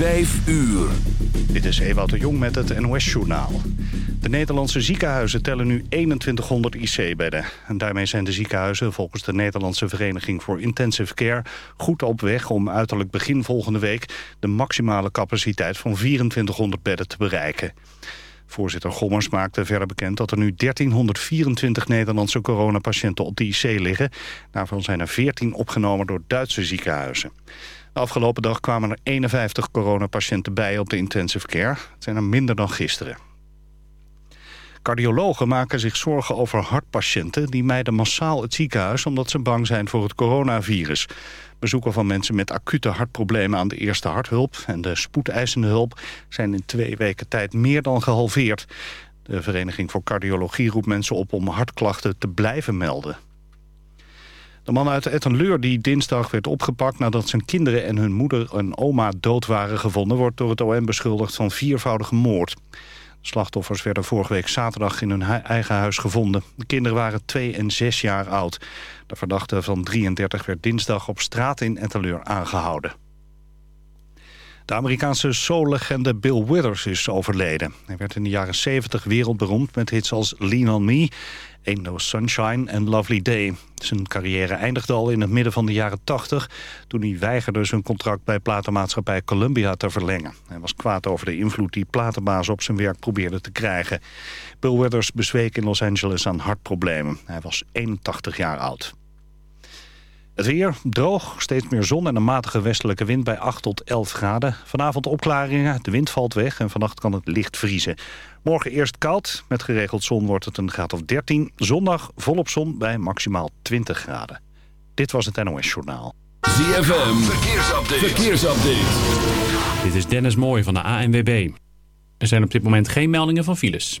5 uur. Dit is Ewout de Jong met het NOS-journaal. De Nederlandse ziekenhuizen tellen nu 2100 IC-bedden. En daarmee zijn de ziekenhuizen volgens de Nederlandse Vereniging voor Intensive Care... goed op weg om uiterlijk begin volgende week... de maximale capaciteit van 2400 bedden te bereiken. Voorzitter Gommers maakte verder bekend dat er nu 1324 Nederlandse coronapatiënten op de IC liggen. Daarvan zijn er 14 opgenomen door Duitse ziekenhuizen. De afgelopen dag kwamen er 51 coronapatiënten bij op de intensive care. Het zijn er minder dan gisteren. Cardiologen maken zich zorgen over hartpatiënten... die mijden massaal het ziekenhuis omdat ze bang zijn voor het coronavirus. Bezoeken van mensen met acute hartproblemen aan de eerste harthulp... en de spoedeisende hulp zijn in twee weken tijd meer dan gehalveerd. De Vereniging voor Cardiologie roept mensen op om hartklachten te blijven melden. De man uit Ettenleur die dinsdag werd opgepakt nadat zijn kinderen en hun moeder en oma dood waren gevonden... wordt door het OM beschuldigd van viervoudige moord. De slachtoffers werden vorige week zaterdag in hun eigen huis gevonden. De kinderen waren 2 en 6 jaar oud. De verdachte van 33 werd dinsdag op straat in Ettenleur aangehouden. De Amerikaanse soul-legende Bill Withers is overleden. Hij werd in de jaren 70 wereldberoemd met hits als Lean On Me... Ain't No Sunshine en Lovely Day. Zijn carrière eindigde al in het midden van de jaren 80... toen hij weigerde zijn contract bij platenmaatschappij Columbia te verlengen. Hij was kwaad over de invloed die platenbaas op zijn werk probeerde te krijgen. Bill Withers bezweek in Los Angeles aan hartproblemen. Hij was 81 jaar oud. Het weer droog, steeds meer zon en een matige westelijke wind bij 8 tot 11 graden. Vanavond opklaringen, de wind valt weg en vannacht kan het licht vriezen. Morgen eerst koud, met geregeld zon wordt het een graad of 13. Zondag volop zon bij maximaal 20 graden. Dit was het NOS Journaal. ZFM, verkeersupdate. verkeersupdate. Dit is Dennis Mooij van de ANWB. Er zijn op dit moment geen meldingen van files.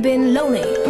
I've been lonely.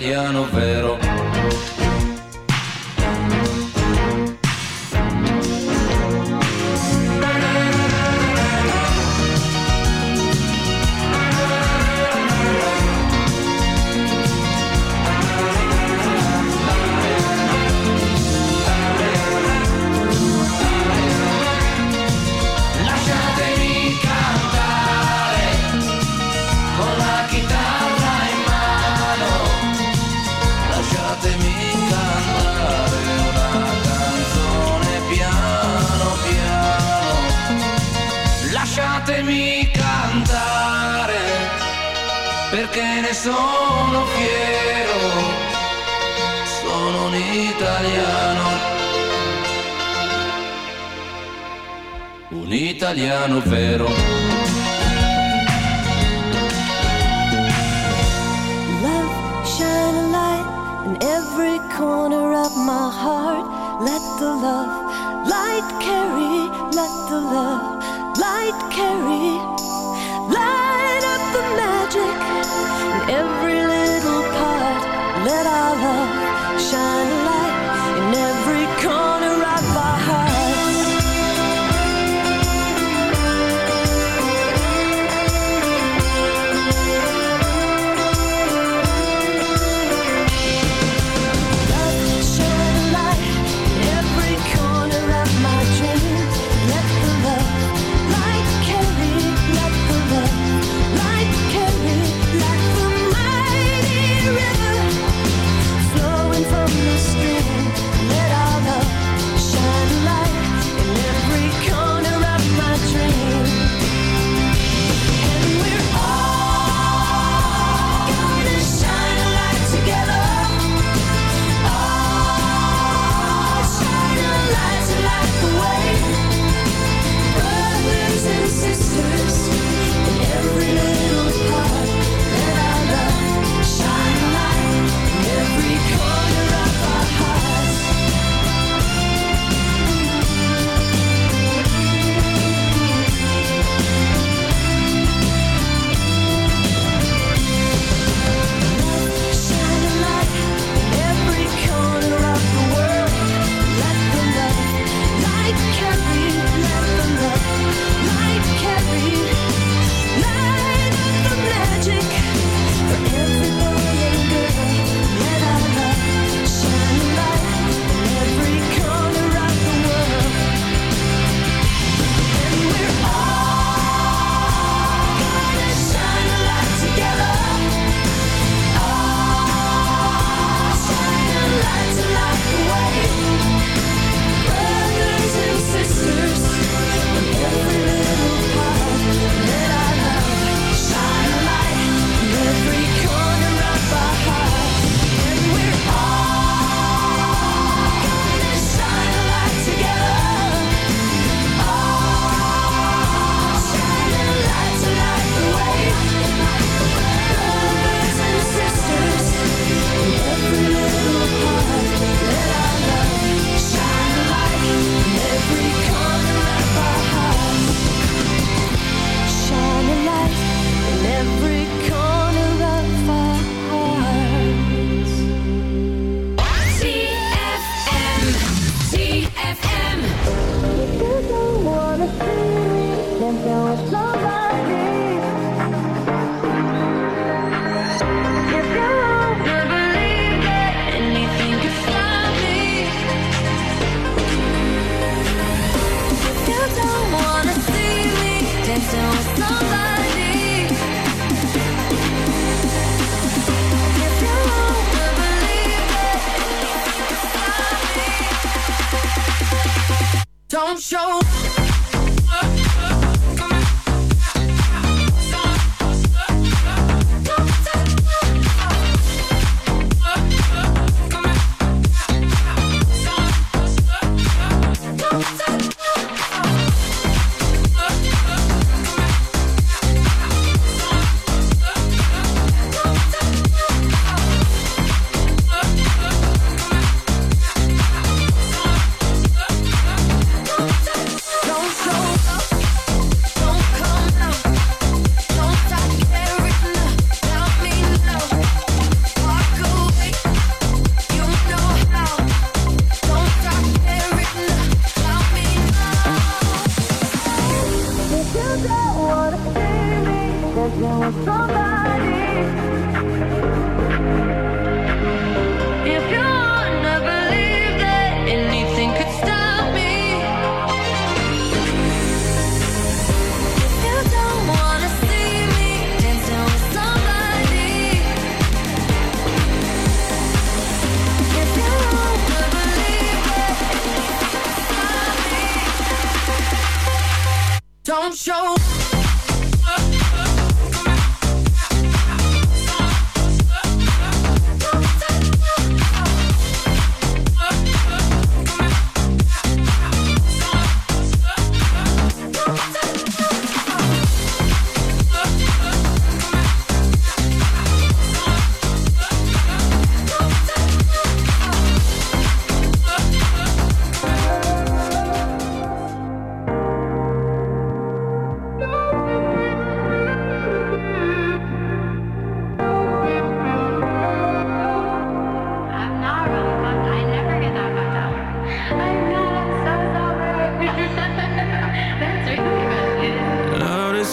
italiano vero. perché ne sono fiero, sono un italiano. Un italiano vero. Love, shine a light in every corner of my heart. Let the love light carry, let the love light carry. every little part. Let our love shine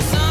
yourself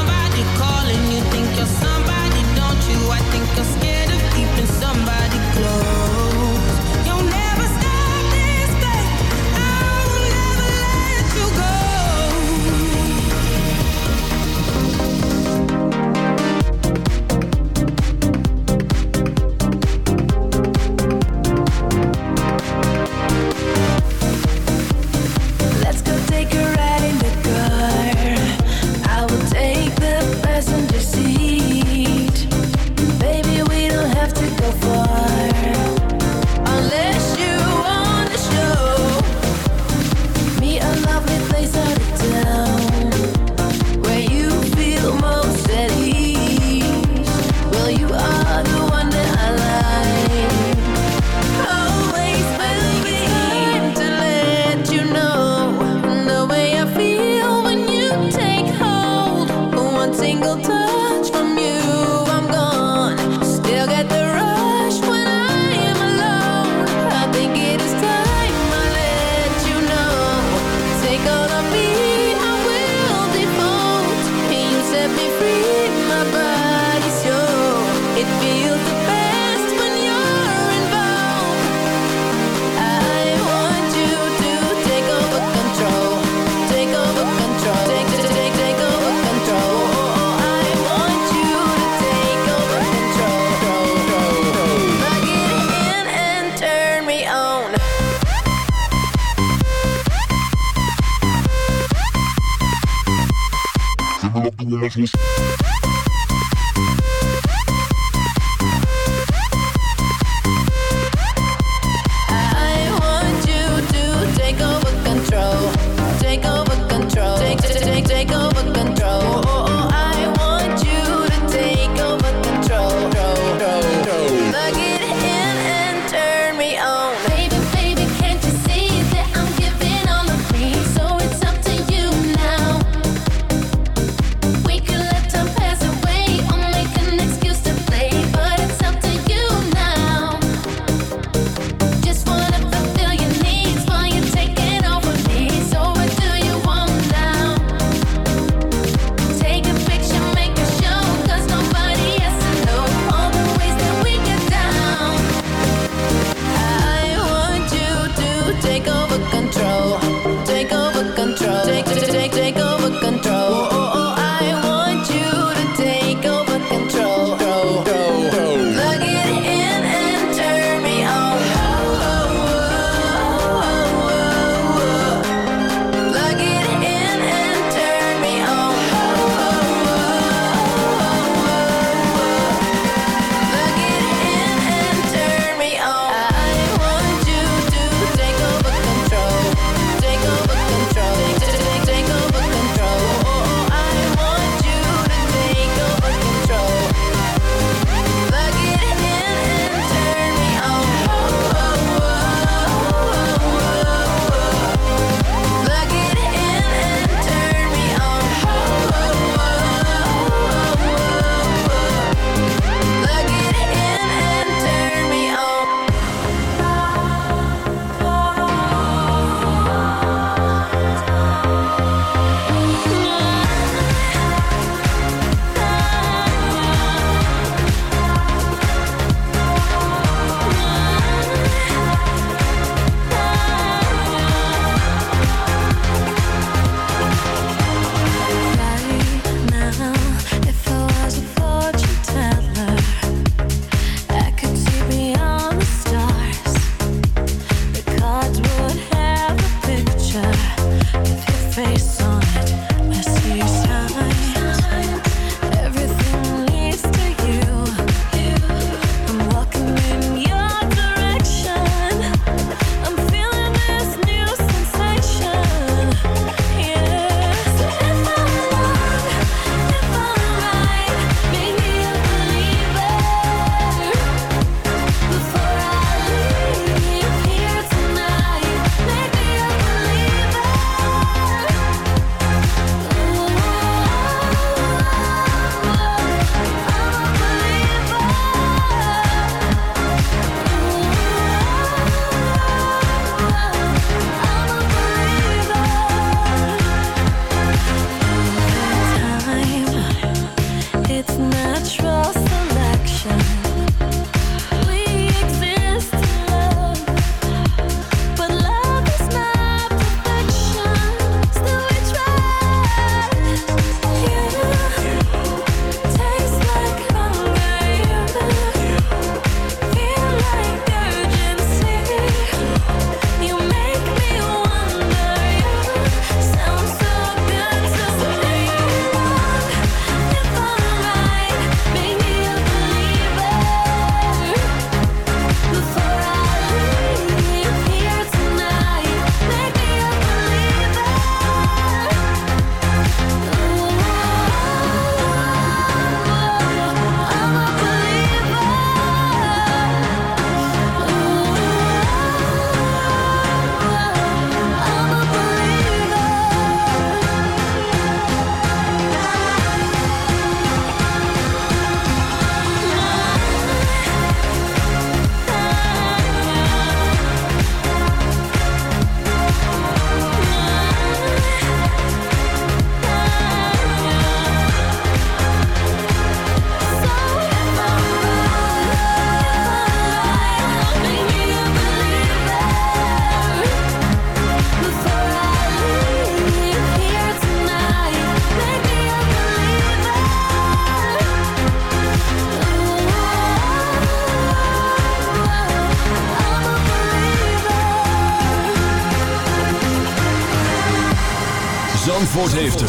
heeft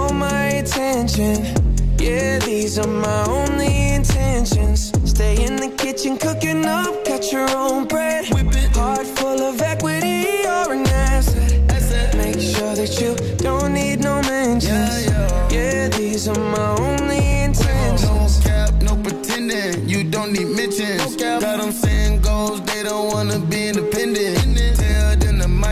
attention. Yeah, these are my only intentions. Stay in the kitchen, cooking up, got your own bread. Heart full of equity, you're an asset. Make sure that you don't need no mentions. Yeah, these are my only intentions. No cap, no pretending. You don't need mentions. Got them saying goals, they don't wanna be them to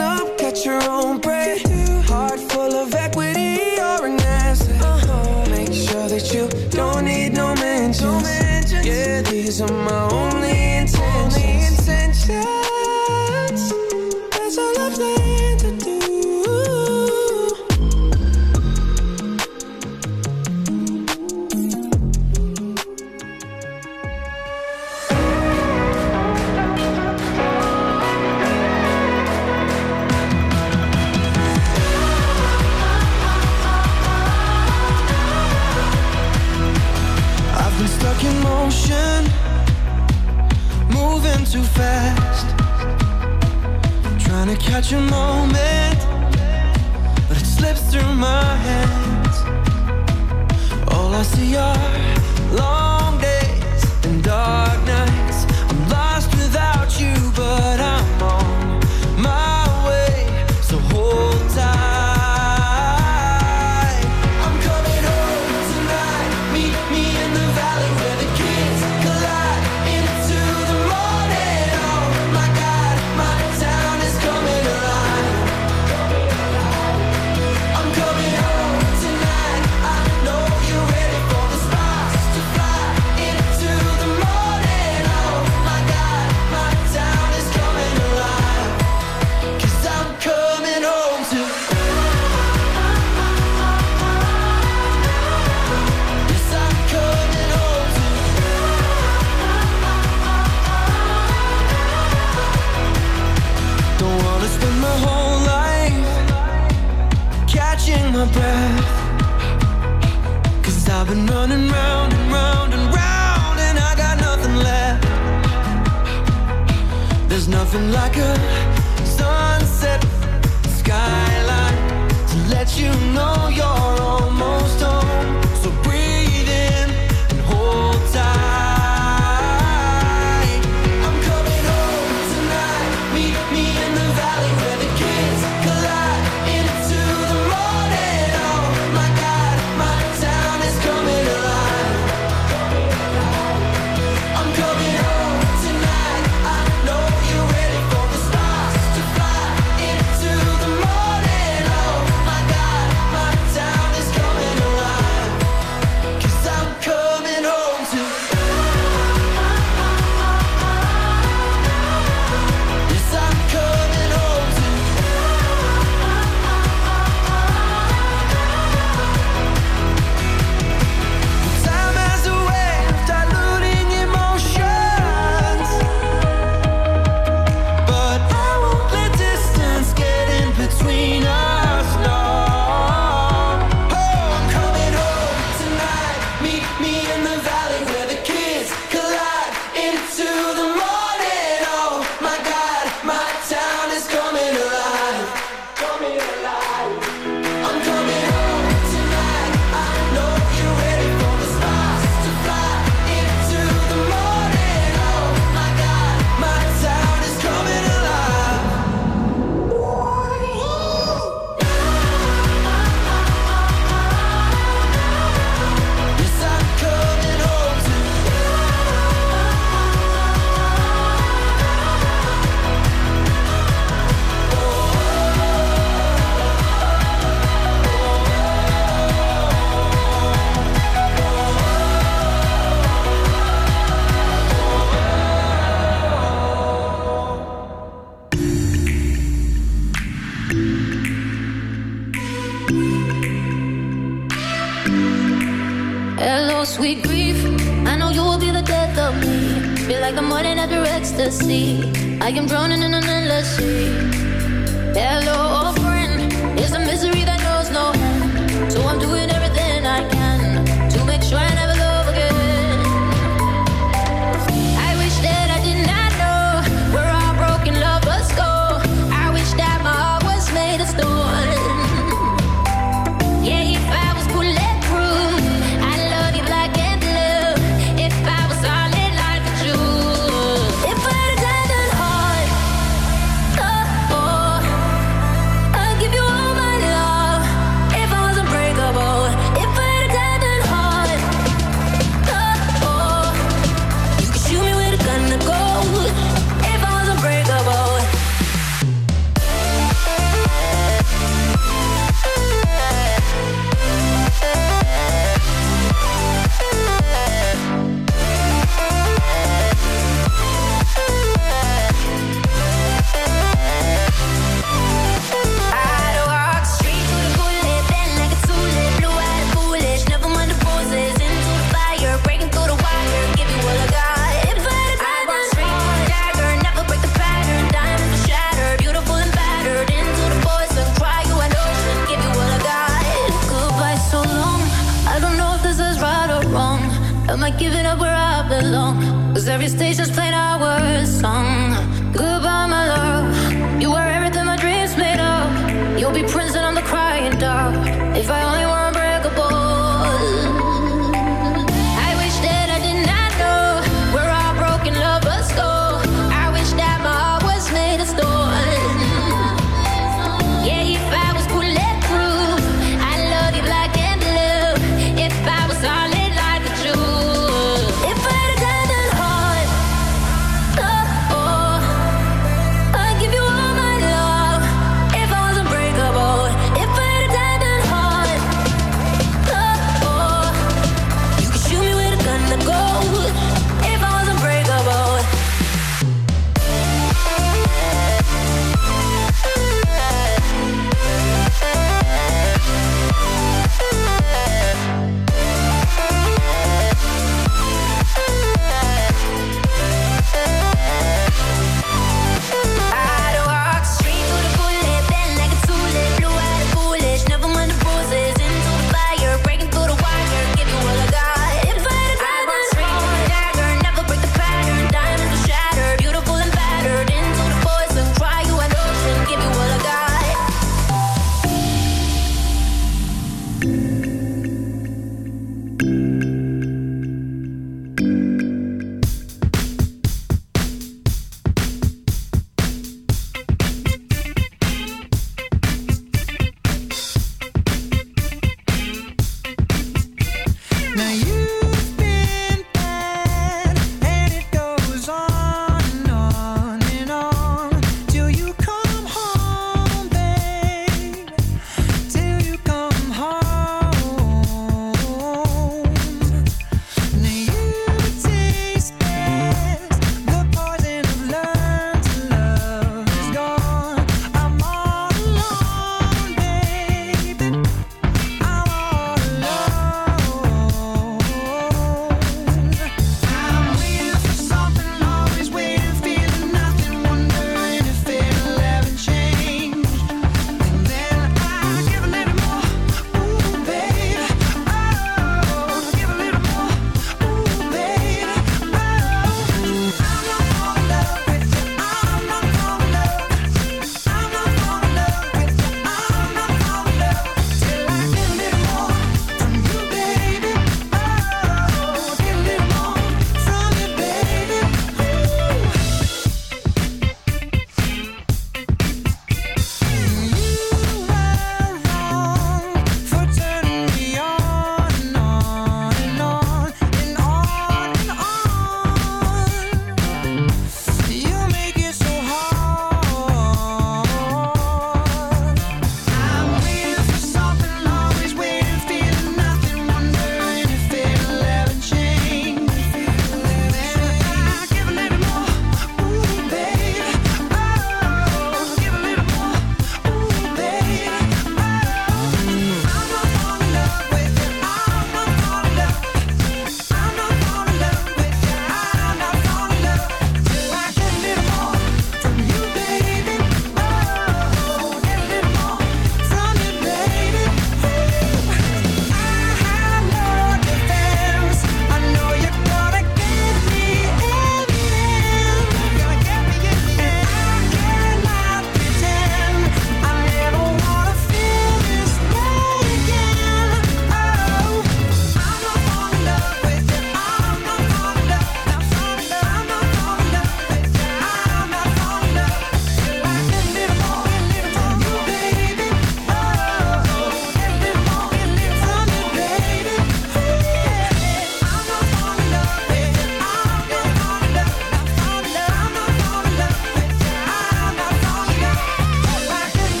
Up, catch your own bread. A moment,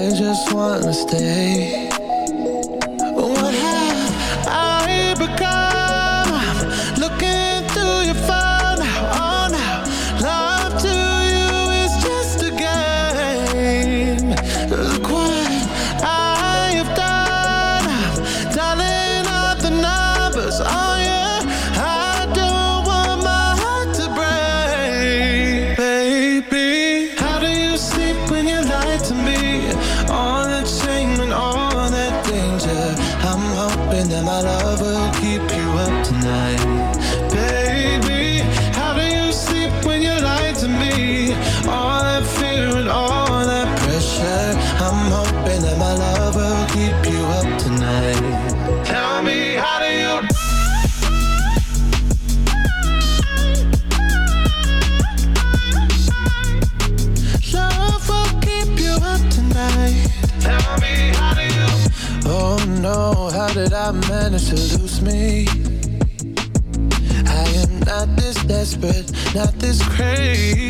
I just wanna stay. not this crazy.